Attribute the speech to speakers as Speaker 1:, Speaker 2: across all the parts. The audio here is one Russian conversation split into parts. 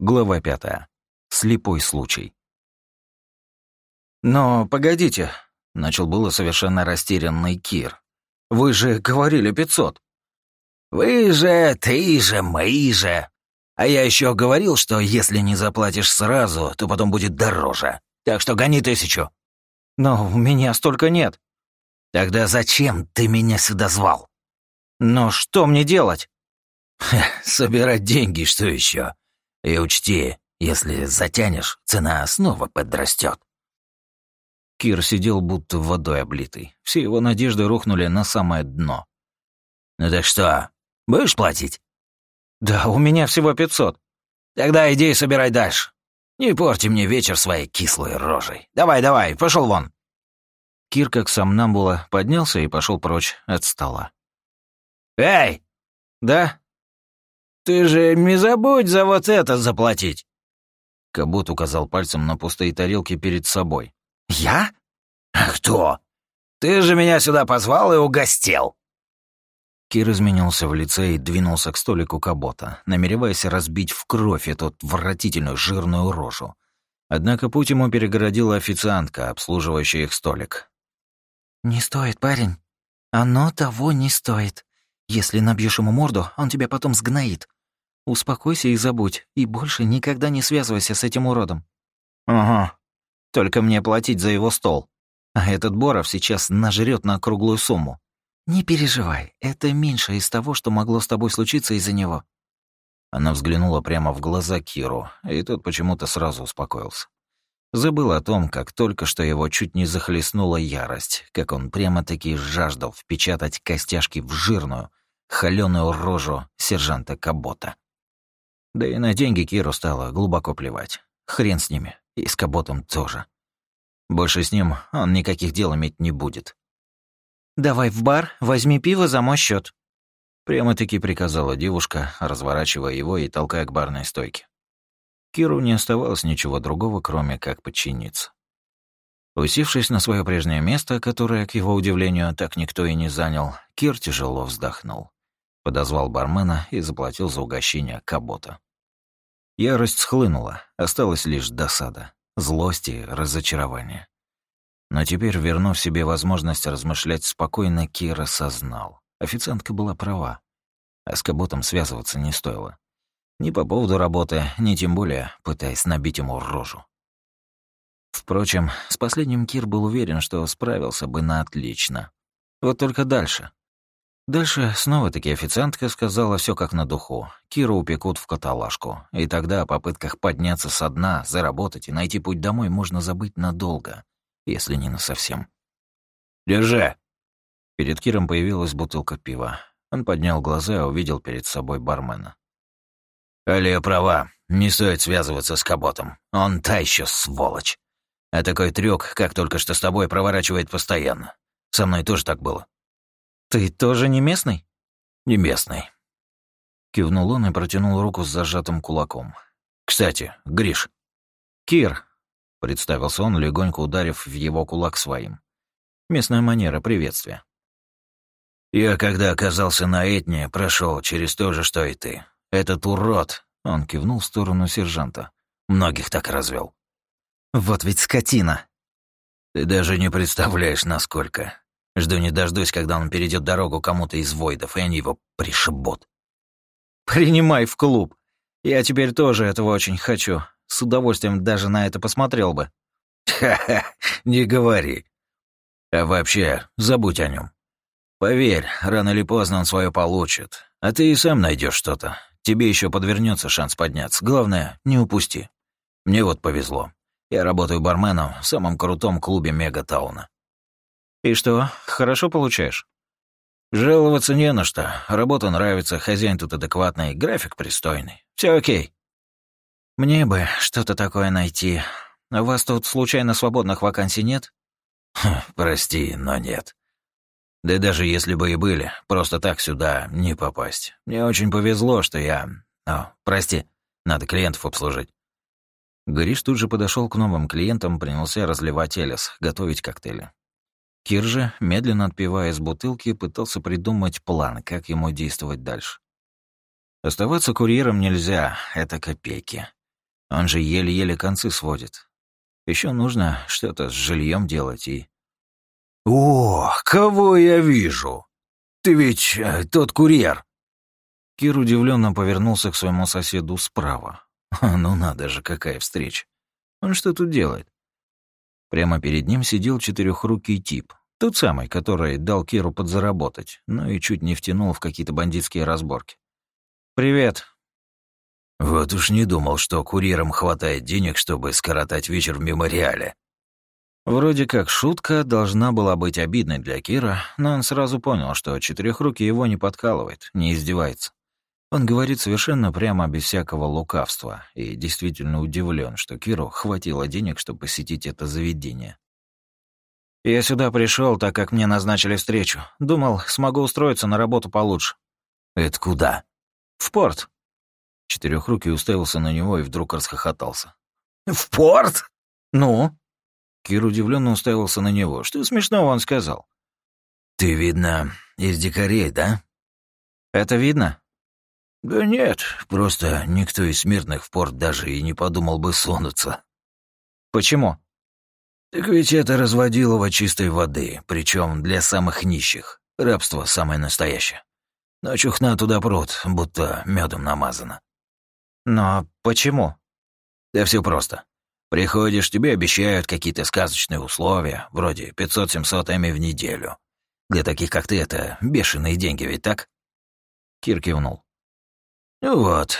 Speaker 1: Глава пятая. Слепой случай. «Но погодите», — начал было совершенно растерянный Кир. «Вы же говорили пятьсот».
Speaker 2: «Вы же, ты же, мы же. А я еще говорил, что если не заплатишь сразу, то потом будет дороже. Так что гони тысячу».
Speaker 1: «Но у меня столько нет».
Speaker 2: «Тогда зачем ты меня сюда звал?»
Speaker 1: «Но что мне делать?»
Speaker 2: «Собирать деньги, что еще? И учти, если затянешь, цена снова подрастет.
Speaker 1: Кир сидел будто водой облитый. Все его надежды рухнули на самое дно.
Speaker 2: «Ну так что, будешь платить?»
Speaker 1: «Да, у меня всего пятьсот».
Speaker 2: «Тогда иди и собирай дальше. Не порти мне вечер своей кислой рожей. Давай, давай, пошел вон».
Speaker 1: Кир, как сам Намбула, поднялся и пошел прочь от стола.
Speaker 2: «Эй!»
Speaker 1: «Да?»
Speaker 2: «Ты же не забудь за вот это заплатить!»
Speaker 1: Кабут указал пальцем на пустые тарелки перед собой.
Speaker 2: «Я? А кто? Ты же меня сюда позвал и угостил!»
Speaker 1: Кир изменился в лице и двинулся к столику Кабота, намереваясь разбить в кровь эту отвратительную жирную рожу. Однако путь ему перегородила официантка, обслуживающая их столик.
Speaker 3: «Не стоит, парень. Оно того не стоит. Если набьешь ему морду, он тебя потом сгноит. Успокойся и забудь, и больше никогда не связывайся с этим уродом».
Speaker 1: «Ага. Только мне платить за его стол. А этот Боров сейчас нажрет на круглую сумму».
Speaker 3: «Не переживай, это меньше из того, что могло с тобой случиться из-за него».
Speaker 1: Она взглянула прямо в глаза Киру, и тот почему-то сразу успокоился. Забыл о том, как только что его чуть не захлестнула ярость, как он прямо-таки жаждал впечатать костяшки в жирную, холёную рожу сержанта Кабота. Да и на деньги Киру стало глубоко плевать. Хрен с ними, и с Каботом тоже. Больше с ним он никаких дел иметь не будет.
Speaker 3: «Давай в бар, возьми пиво за мой счет.
Speaker 1: Прямо-таки приказала девушка, разворачивая его и толкая к барной стойке. Киру не оставалось ничего другого, кроме как подчиниться. Усевшись на свое прежнее место, которое, к его удивлению, так никто и не занял, Кир тяжело вздохнул. Подозвал бармена и заплатил за угощение Кабота. Ярость схлынула, осталась лишь досада, злость и разочарование. Но теперь, вернув себе возможность размышлять спокойно, Кира осознал. Официантка была права. А с Каботом связываться не стоило. Ни по поводу работы, ни тем более пытаясь набить ему рожу. Впрочем, с последним Кир был уверен, что справился бы на отлично. Вот только дальше. Дальше снова-таки официантка сказала все как на духу. Киру упекут в каталажку. И тогда о попытках подняться со дна, заработать и найти путь домой можно забыть надолго, если не насовсем.
Speaker 2: «Держи!»
Speaker 1: Перед Киром появилась бутылка пива. Он поднял глаза и увидел перед собой бармена.
Speaker 2: «Алия права. Не стоит связываться с Каботом. Он та еще сволочь. А такой трюк, как только что с тобой, проворачивает постоянно. Со мной тоже так было.
Speaker 1: «Ты тоже не местный?»
Speaker 2: «Не местный».
Speaker 1: Кивнул он и протянул руку с зажатым кулаком.
Speaker 2: «Кстати, Гриш».
Speaker 1: «Кир», — представился он, легонько ударив в его кулак своим. Местная манера приветствия.
Speaker 2: «Я, когда оказался на Этне, прошел через то же, что и ты. Этот урод», — он кивнул в сторону сержанта, — «многих так развел.
Speaker 1: «Вот ведь скотина!»
Speaker 2: «Ты даже не представляешь, насколько. Жду не дождусь, когда он перейдет дорогу кому-то из войдов, и они его пришибут.
Speaker 1: «Принимай в клуб. Я теперь тоже этого очень хочу. С удовольствием даже на это посмотрел бы».
Speaker 2: «Ха-ха, не говори. А вообще, забудь о нем. Поверь, рано или поздно он свое получит. А ты и сам найдешь что-то. Тебе еще подвернется шанс подняться. Главное, не упусти. Мне вот повезло. Я работаю барменом в самом крутом клубе Мегатауна.
Speaker 1: «И что, хорошо получаешь?»
Speaker 2: «Жаловаться не на что. Работа нравится, хозяин тут адекватный, график пристойный. Все окей».
Speaker 3: «Мне бы что-то такое найти. У вас тут случайно свободных вакансий нет?»
Speaker 2: Хм, «Прости, но нет. Да даже если бы и были, просто так сюда не попасть. Мне очень повезло, что я... О, прости, надо клиентов обслужить».
Speaker 1: Гриш тут же подошел к новым клиентам, принялся разливать элис, готовить коктейли. Кир же, медленно отпивая из бутылки, пытался придумать план, как ему действовать дальше. Оставаться курьером нельзя, это копейки. Он же еле-еле концы сводит. Еще нужно что-то с жильем делать и...
Speaker 2: «О, кого я вижу? Ты ведь э, тот курьер!»
Speaker 1: Кир удивленно повернулся к своему соседу справа. ну надо же, какая встреча. Он что тут делает? Прямо перед ним сидел четырехрукий тип. Тот самый, который дал Киру подзаработать, но и чуть не втянул в какие-то бандитские разборки. «Привет».
Speaker 2: «Вот уж не думал, что курьерам хватает денег, чтобы скоротать вечер в мемориале».
Speaker 1: Вроде как шутка должна была быть обидной для Кира, но он сразу понял, что четырехрукий его не подкалывает, не издевается. Он говорит совершенно прямо, без всякого лукавства, и действительно удивлен, что Киру хватило денег, чтобы посетить это заведение. «Я сюда пришел, так как мне назначили встречу. Думал, смогу устроиться на работу получше».
Speaker 2: «Это куда?»
Speaker 1: «В порт». Четырехрукий уставился на него и вдруг расхохотался.
Speaker 2: «В порт?»
Speaker 1: «Ну?» Кир удивленно уставился на него. Что смешного он сказал?
Speaker 2: «Ты, видно, из дикарей, да?»
Speaker 1: «Это видно?»
Speaker 2: «Да нет, просто никто из смертных в порт даже и не подумал бы сунуться».
Speaker 1: «Почему?»
Speaker 2: «Так ведь это разводилово чистой воды, причем для самых нищих. Рабство самое настоящее. Но чухна туда прут, будто медом намазано».
Speaker 1: «Но почему?»
Speaker 2: «Да все просто. Приходишь, тебе обещают какие-то сказочные условия, вроде 500-700 эми в неделю. Для таких, как ты, это бешеные деньги, ведь так?»
Speaker 1: Кир кивнул.
Speaker 2: Ну вот.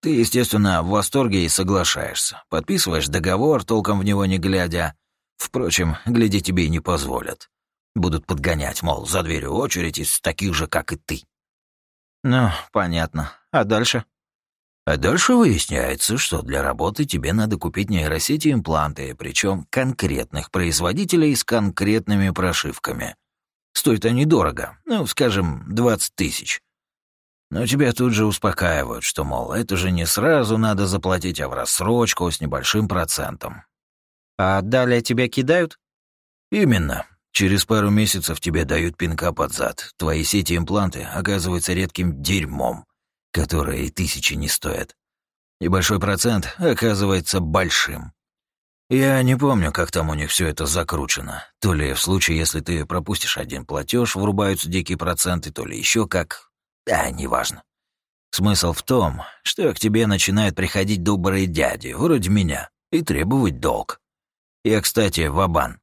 Speaker 2: Ты, естественно, в восторге и соглашаешься. Подписываешь договор, толком в него не глядя. Впрочем, глядя тебе и не позволят. Будут подгонять, мол, за дверью очередь из таких же, как и ты.
Speaker 1: Ну, понятно. А дальше?
Speaker 2: А дальше выясняется, что для работы тебе надо купить нейросети импланты, причем конкретных производителей с конкретными прошивками. Стоят они дорого, ну, скажем, 20 тысяч. Но тебя тут же успокаивают, что, мол, это же не сразу надо заплатить, а в рассрочку с небольшим процентом.
Speaker 1: А далее тебя кидают?
Speaker 2: Именно. Через пару месяцев тебе дают пинка под зад. Твои сети-импланты оказываются редким дерьмом, которое и тысячи не стоят. И большой процент оказывается большим. Я не помню, как там у них все это закручено. То ли в случае, если ты пропустишь один платеж, врубаются дикие проценты, то ли еще как. Да, неважно. Смысл в том, что к тебе начинают приходить добрые дяди, вроде меня, и требовать долг. Я, кстати, Вабан.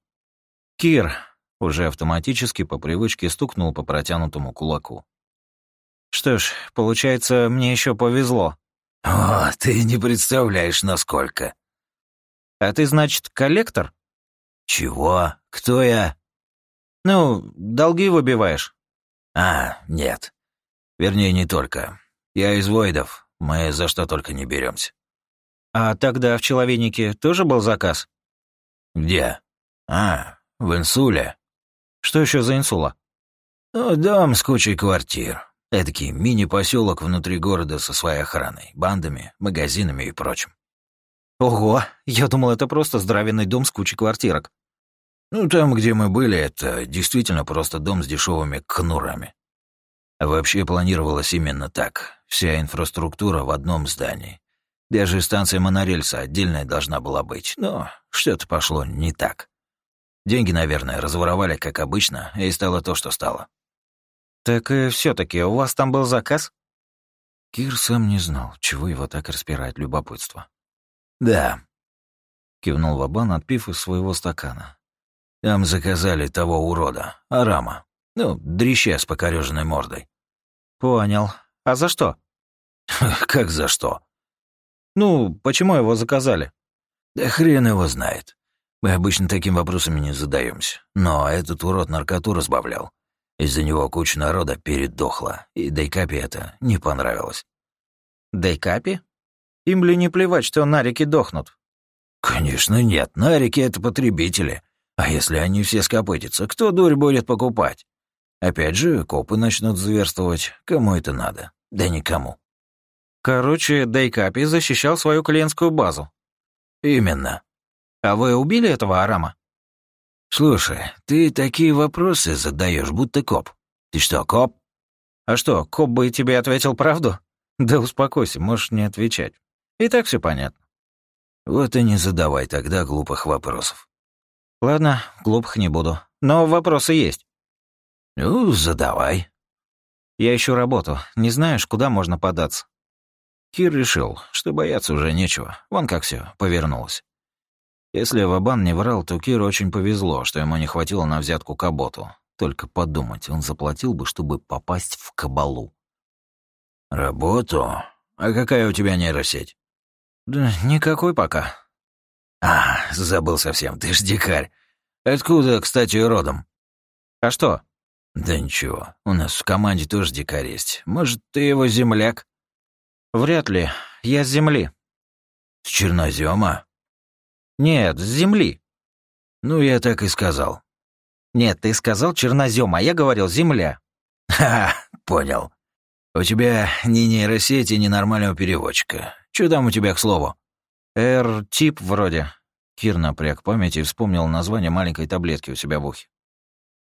Speaker 1: Кир уже автоматически по привычке стукнул по протянутому кулаку. Что ж, получается, мне еще повезло.
Speaker 2: О, ты не представляешь, насколько.
Speaker 1: А ты, значит, коллектор?
Speaker 2: Чего? Кто я?
Speaker 1: Ну, долги выбиваешь.
Speaker 2: А, нет. Вернее, не только. Я из Войдов. Мы за что только не беремся.
Speaker 1: А тогда в Человенике тоже был заказ?
Speaker 2: Где? А, в Инсуле.
Speaker 1: Что еще за Инсула?
Speaker 2: Ну, дом с кучей квартир. Эдакий мини-поселок внутри города со своей охраной, бандами, магазинами и прочим.
Speaker 1: Ого, я думал, это просто здравенный дом с кучей квартирок.
Speaker 2: Ну, там, где мы были, это действительно просто дом с дешевыми кнурами. Вообще планировалось именно так. Вся инфраструктура в одном здании. Даже станция монорельса отдельная должна была быть, но что-то пошло не так. Деньги, наверное, разворовали, как обычно, и стало то, что стало.
Speaker 1: «Так и все таки у вас там был заказ?»
Speaker 2: Кир сам не знал, чего его так распирает любопытство. «Да», — кивнул Вабан, отпив из своего стакана. «Там заказали того урода, Арама. Ну, дрища с покорёженной мордой.
Speaker 1: Понял. А за что?
Speaker 2: Как за что?
Speaker 1: Ну, почему его заказали?
Speaker 2: Да хрен его знает. Мы обычно таким вопросами не задаемся. Но этот урод наркоту разбавлял. Из-за него куча народа передохла, и Дейкапе это не понравилось.
Speaker 1: Дейкапе? Им ли не плевать, что нарики дохнут?
Speaker 2: Конечно нет, нарики — это потребители. А если они все скопытятся, кто дурь будет покупать? Опять же, копы начнут зверствовать. Кому это надо? Да никому.
Speaker 1: Короче, Дейкапи защищал свою клиентскую базу.
Speaker 2: Именно.
Speaker 1: А вы убили этого Арама?
Speaker 2: Слушай, ты такие вопросы задаешь, будто коп. Ты что, коп?
Speaker 1: А что, коп бы тебе ответил правду? Да успокойся, можешь не отвечать. И так все понятно.
Speaker 2: Вот и не задавай тогда глупых вопросов.
Speaker 1: Ладно, глупых не буду. Но вопросы есть.
Speaker 2: Ну, задавай.
Speaker 1: Я ищу работу. Не знаешь, куда можно податься?
Speaker 2: Кир решил, что бояться уже нечего. Вон как все повернулось. Если Вабан не врал, то Киру очень повезло, что ему не хватило на взятку Каботу. Только подумать, он заплатил бы, чтобы попасть в кабалу. «Работу? А какая у тебя нейросеть?»
Speaker 1: «Да никакой пока».
Speaker 2: «А, забыл совсем, ты ж дикарь. Откуда, кстати, родом?»
Speaker 1: «А что?»
Speaker 2: «Да ничего, у нас в команде тоже дикарь есть. Может, ты его земляк?»
Speaker 1: «Вряд ли. Я с земли».
Speaker 2: «С чернозема?»
Speaker 1: «Нет, с земли».
Speaker 2: «Ну, я так и сказал».
Speaker 1: «Нет, ты сказал чернозем, а я говорил земля».
Speaker 2: «Ха, понял. У тебя ни нейросети, ни нормального переводчика. Что там у тебя, к слову?»
Speaker 1: «Эр-тип вроде». Кир напряг память и вспомнил название маленькой таблетки у себя в ухе.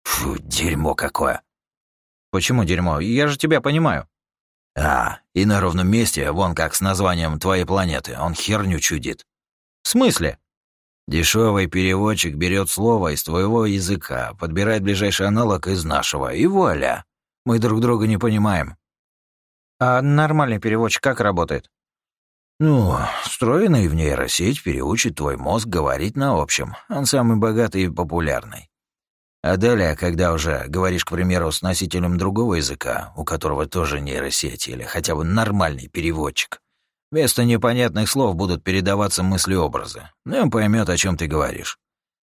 Speaker 2: «Фу, дерьмо какое!»
Speaker 1: «Почему дерьмо? Я же тебя понимаю».
Speaker 2: «А, и на ровном месте, вон как с названием твоей планеты, он херню чудит».
Speaker 1: «В смысле?»
Speaker 2: Дешевый переводчик берет слово из твоего языка, подбирает ближайший аналог из нашего, и вуаля. Мы друг друга не понимаем.
Speaker 1: А нормальный переводчик как работает?
Speaker 2: Ну, встроенный в нейросеть переучит твой мозг говорить на общем. Он самый богатый и популярный. А далее, когда уже говоришь, к примеру, с носителем другого языка, у которого тоже нейросеть или хотя бы нормальный переводчик, Вместо непонятных слов будут передаваться мысли-образы. Ну, он поймет, о чем ты говоришь.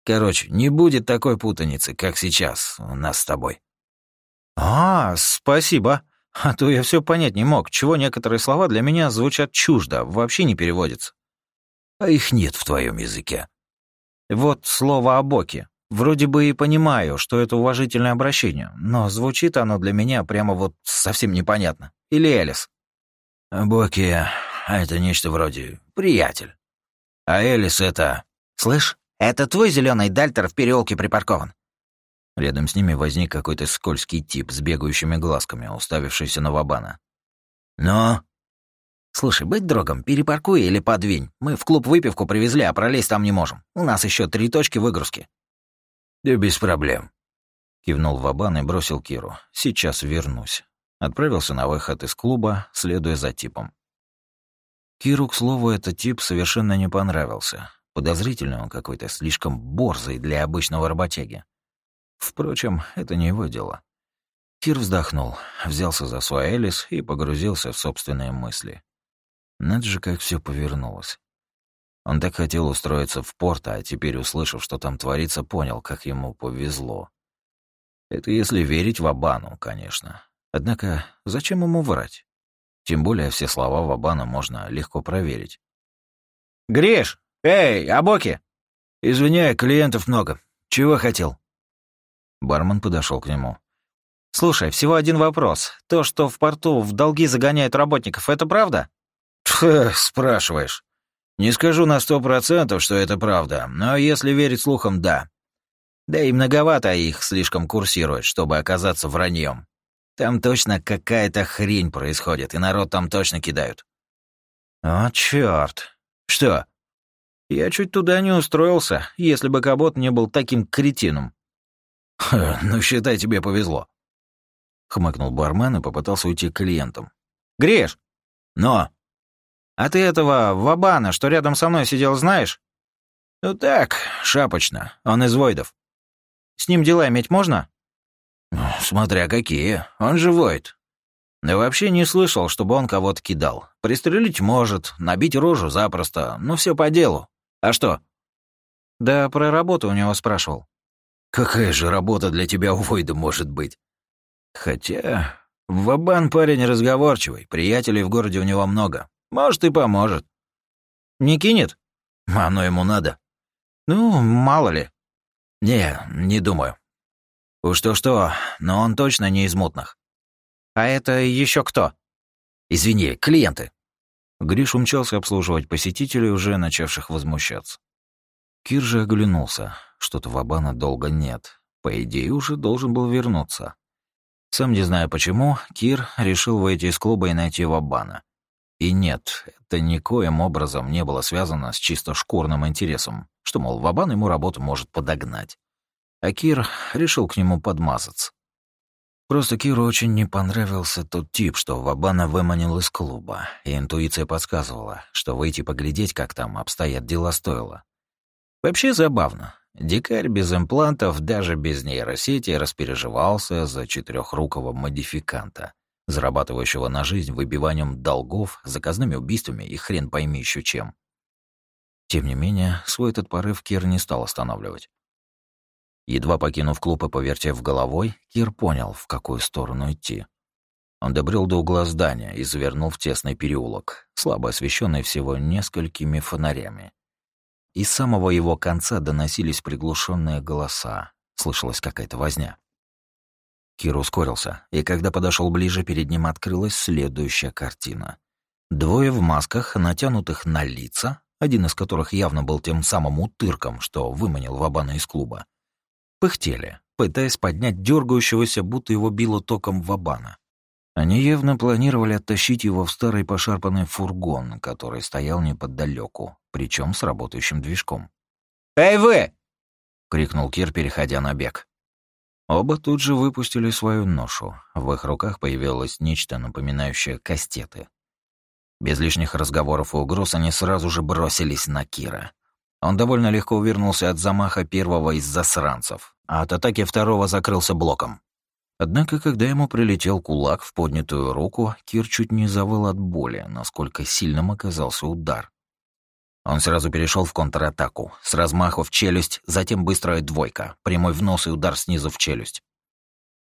Speaker 2: Короче, не будет такой путаницы, как сейчас у нас с тобой.
Speaker 1: А, спасибо. А то я все понять не мог, чего некоторые слова для меня звучат чуждо, вообще не переводятся.
Speaker 2: А их нет в твоем языке.
Speaker 1: Вот слово «обоки». Вроде бы и понимаю, что это уважительное обращение, но звучит оно для меня прямо вот совсем непонятно. Или Элис.
Speaker 2: «Боки а это нечто вроде «приятель». А Элис — это...
Speaker 3: «Слышь, это твой зеленый дальтер в переулке припаркован?»
Speaker 2: Рядом с ними возник какой-то скользкий тип с бегающими глазками, уставившийся на Вабана. «Но...»
Speaker 3: «Слушай, быть другом, перепаркуй или подвинь. Мы в клуб выпивку привезли, а пролезть там не можем. У нас еще три точки выгрузки».
Speaker 2: «Да без проблем», —
Speaker 1: кивнул Вабан и бросил Киру. «Сейчас вернусь». Отправился на выход из клуба, следуя за типом. Киру, к слову, этот тип совершенно не понравился. Подозрительный он какой-то, слишком борзый для обычного работяги. Впрочем, это не его дело. Кир вздохнул, взялся за свой Элис и погрузился в собственные мысли. Надо же, как все повернулось. Он так хотел устроиться в порт, а теперь, услышав, что там творится, понял, как ему повезло. Это если верить в Абану, конечно. Однако, зачем ему врать? Тем более все слова Вабана можно легко проверить.
Speaker 3: «Гриш! Эй, Абоки!»
Speaker 2: «Извиняй, клиентов много. Чего хотел?»
Speaker 1: Бармен подошел к нему. «Слушай, всего один вопрос. То, что в порту в долги загоняют работников, это правда?»
Speaker 2: Тьфу, спрашиваешь. Не скажу на сто процентов, что это правда, но если верить слухам, да. Да и многовато их слишком курсирует, чтобы оказаться враньем. Там точно какая-то хрень происходит, и народ там точно кидают.
Speaker 1: О, чёрт.
Speaker 2: Что?
Speaker 1: Я чуть туда не устроился, если бы Кабот не был таким кретином.
Speaker 2: Ха, ну, считай, тебе повезло.
Speaker 1: Хмыкнул бармен и попытался уйти к клиентам. Греш!
Speaker 2: Но!
Speaker 1: А ты этого Вабана, что рядом со мной сидел, знаешь?
Speaker 2: Ну так, шапочно. Он из Войдов.
Speaker 1: С ним дела иметь можно?
Speaker 2: Смотря какие. Он же воет. Да вообще не слышал, чтобы он кого-то кидал. Пристрелить может, набить рожу запросто, но все по делу. А что?
Speaker 1: Да про работу у него спрашивал.
Speaker 2: Какая же работа для тебя у Войда может быть? Хотя... Вабан парень разговорчивый, приятелей в городе у него много. Может, и поможет.
Speaker 1: Не кинет?
Speaker 2: Оно ему надо.
Speaker 1: Ну, мало ли.
Speaker 2: Не, не думаю. Уж то-что, но он точно не из мутных.
Speaker 1: А это еще кто?
Speaker 2: Извини, клиенты.
Speaker 1: Гриш умчался обслуживать посетителей, уже начавших возмущаться. Кир же оглянулся. Что-то Вабана долго нет. По идее, уже должен был вернуться. Сам не зная почему, Кир решил выйти из клуба и найти Вабана. И нет, это никоим образом не было связано с чисто шкурным интересом, что, мол, Вабан ему работу может подогнать. А Кир решил к нему подмазаться. Просто Киру очень не понравился тот тип, что Вабана выманил из клуба, и интуиция подсказывала, что выйти поглядеть, как там обстоят дела, стоило. Вообще забавно. Дикарь без имплантов, даже без нейросети, распереживался за четырехрукого модификанта, зарабатывающего на жизнь выбиванием долгов, заказными убийствами и хрен пойми еще чем. Тем не менее, свой этот порыв Кир не стал останавливать. Едва покинув клуб и повертев головой, Кир понял, в какую сторону идти. Он добрел до угла здания и завернул в тесный переулок, слабо освещенный всего несколькими фонарями. Из самого его конца доносились приглушенные голоса, слышалась какая-то возня. Кир ускорился, и когда подошел ближе, перед ним открылась следующая картина. Двое в масках, натянутых на лица, один из которых явно был тем самым утырком, что выманил Вабана из клуба, пыхтели, пытаясь поднять дергающегося, будто его било током вабана. Они явно планировали оттащить его в старый пошарпанный фургон, который стоял неподалеку, причем с работающим движком.
Speaker 2: «Эй вы!»
Speaker 1: — крикнул Кир, переходя на бег. Оба тут же выпустили свою ношу. В их руках появилось нечто, напоминающее кастеты. Без лишних разговоров и угроз они сразу же бросились на Кира. Он довольно легко увернулся от замаха первого из засранцев, а от атаки второго закрылся блоком. Однако, когда ему прилетел кулак в поднятую руку, Кир чуть не завыл от боли, насколько сильным оказался удар. Он сразу перешел в контратаку, с размаху в челюсть, затем быстрая двойка, прямой в нос и удар снизу в челюсть.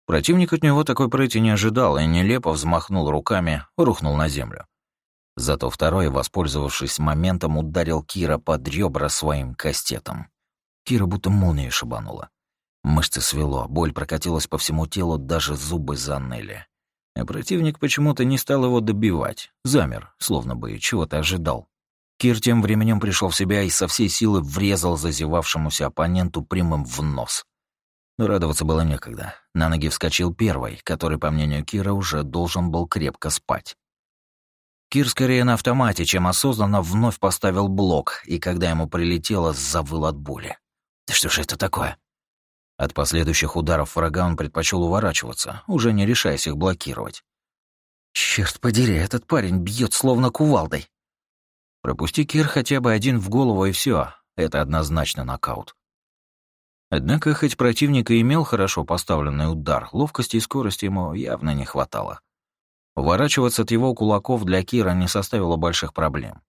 Speaker 1: Противник от него такой пройти не ожидал и нелепо взмахнул руками, рухнул на землю. Зато второй, воспользовавшись моментом, ударил Кира под ребра своим кастетом. Кира будто молнией шибанула. Мышцы свело, боль прокатилась по всему телу, даже зубы заныли. А противник почему-то не стал его добивать. Замер, словно бы чего-то ожидал. Кир тем временем пришел в себя и со всей силы врезал зазевавшемуся оппоненту прямым в нос. Но радоваться было некогда. На ноги вскочил первый, который, по мнению Кира, уже должен был крепко спать. Кир скорее на автомате, чем осознанно вновь поставил блок, и когда ему прилетело, завыл от боли. «Да что же это такое?» От последующих ударов врага он предпочел уворачиваться, уже не решаясь их блокировать. «Черт подери, этот парень бьет словно кувалдой!» Пропусти Кир хотя бы один в голову, и все. Это однозначно нокаут. Однако, хоть противник и имел хорошо поставленный удар, ловкости и скорости ему явно не хватало. Уворачиваться от его кулаков для Кира не составило больших проблем.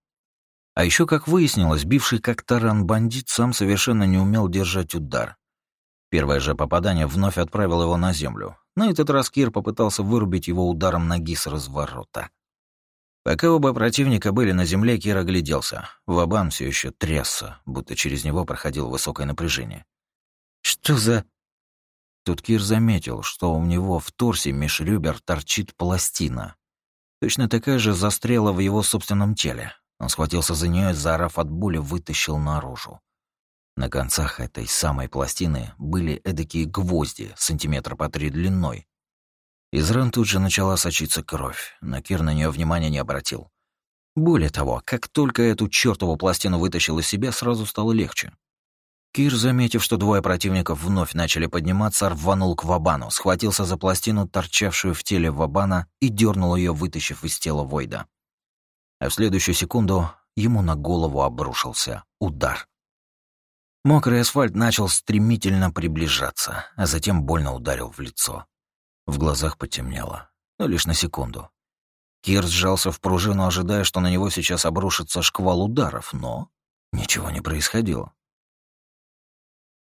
Speaker 1: А еще, как выяснилось, бивший как таран бандит сам совершенно не умел держать удар. Первое же попадание вновь отправило его на землю. На этот раз Кир попытался вырубить его ударом ноги с разворота. Пока оба противника были на земле, Кир огляделся. Вабан все еще трясся, будто через него проходило высокое напряжение. «Что за...» Тут Кир заметил, что у него в торсе меж торчит пластина. Точно такая же застряла в его собственном теле. Он схватился за нее и, заорав от боли, вытащил наружу. На концах этой самой пластины были эдакие гвозди, сантиметра по три длиной. Из ран тут же начала сочиться кровь, но Кир на нее внимания не обратил. Более того, как только эту чертову пластину вытащил из себя, сразу стало легче. Кир, заметив, что двое противников вновь начали подниматься, рванул к Вабану, схватился за пластину, торчавшую в теле Вабана, и дернул ее, вытащив из тела Войда. А в следующую секунду ему на голову обрушился удар. Мокрый асфальт начал стремительно приближаться, а затем больно ударил в лицо. В глазах потемнело, но лишь на секунду. Кир сжался в пружину, ожидая, что на него сейчас обрушится шквал ударов, но ничего не происходило.